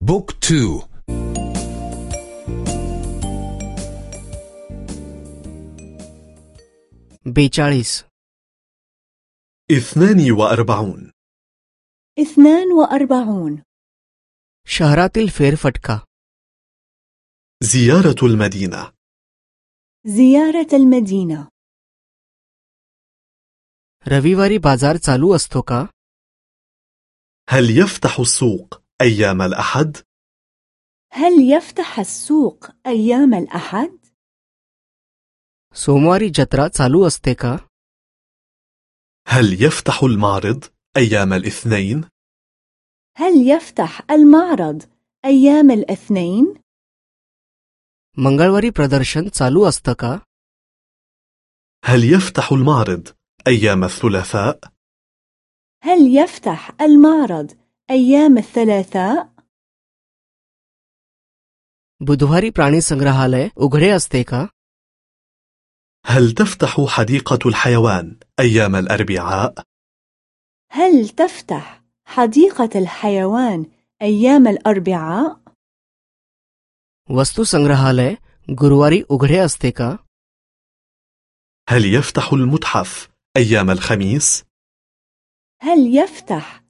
بوك تو बेचाळीस اثنان وأربعون اثنان وأربعون शहरातील फेरफटका زيارة المدينة زيارة المدينة रविवारी बाजार चालू असतो का هل يفتح السوق أيام الأحد؟ هل يفتح السوق أيام الأحد؟ सोमवारी जत्रा चालू असते का هل يفتح المعرض أيام الاثنين؟ هل يفتح المعرض أيام الاثنين؟ मंगळवारी प्रदर्शन चालू असतं का هل يفتح المعرض أيام الثلاثاء؟ هل يفتح المعرض أيام الثلاثاء؟ बुधवारी प्राणी संग्रहालय उघडे असते का هل تفتح حديقة الحيوان أيام الأربعاء؟ هل تفتح حديقة الحيوان أيام الأربعاء؟ वस्तू संग्रहालय गुरुवारी उघडे असते का هل يفتح المتحف أيام الخميس؟ هل يفتح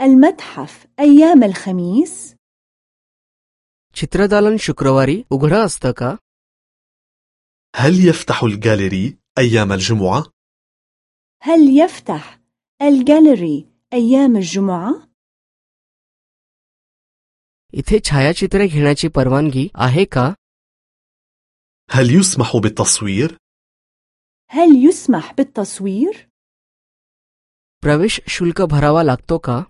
المتحف أيام الخميس؟ चित्रदालन शुक्रवारी उघडं असतं का هل يفتح الجاليري أيام الجمعة؟ هل يفتح الجاليري أيام الجمعة؟ इथे छायाचित्रे घेण्याची परवानगी आहे का هل يسمح بالتصوير؟ هل يسمح بالتصوير؟ प्रवेश शुल्क भरावा लागतो का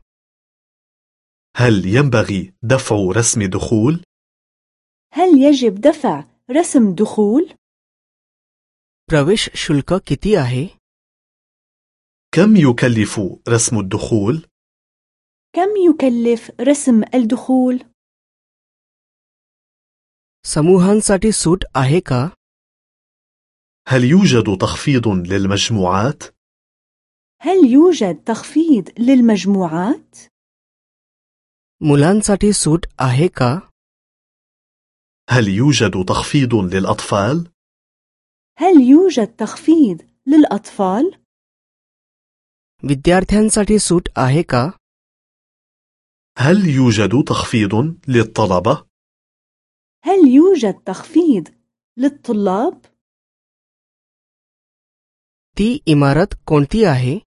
هل ينبغي دفع رسم دخول؟ هل يجب دفع رسم دخول؟ प्रवेश शुल्क किती आहे كم يكلف رسم الدخول؟ كم يكلف رسم الدخول؟ समूहांसाठी सूट आहे का هل يوجد تخفيض للمجموعات؟ هل يوجد تخفيض للمجموعات؟ मुलांसाठी सूट आहे का هل يوجد تخفيض للأطفال؟ هل يوجد تخفيض للأطفال؟ विद्यार्थ्यांसाठी सूट आहे का هل يوجد تخفيض للطلبة؟ هل يوجد تخفيض للطلاب؟ ती इमारत कोणती आहे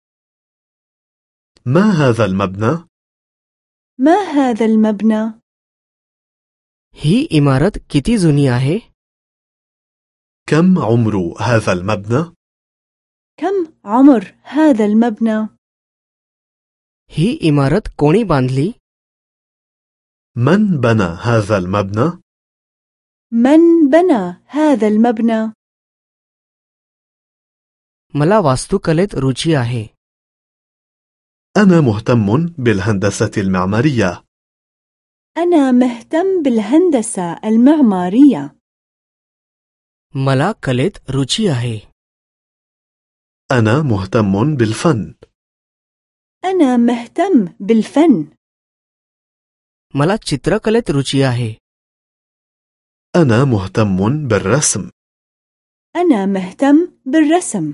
ما هذا المبنى؟ ما هذا المبنى؟ ही इमारत किती जुनी आहे كم عمر هذا المبنى؟ كم عمر هذا المبنى؟ ही इमारत कोणी बांधली من بنى هذا المبنى؟ من بنى هذا المبنى؟ मला वास्तुकलेत रुची आहे أنا مهتم بالهندسة المعمارية أنا مهتم بالهندسة المعمارية मला कलेत रुची आहे أنا مهتم بالفن أنا مهتم بالفن मला चित्रकलेत रुची आहे أنا مهتم بالرسم أنا مهتم بالرسم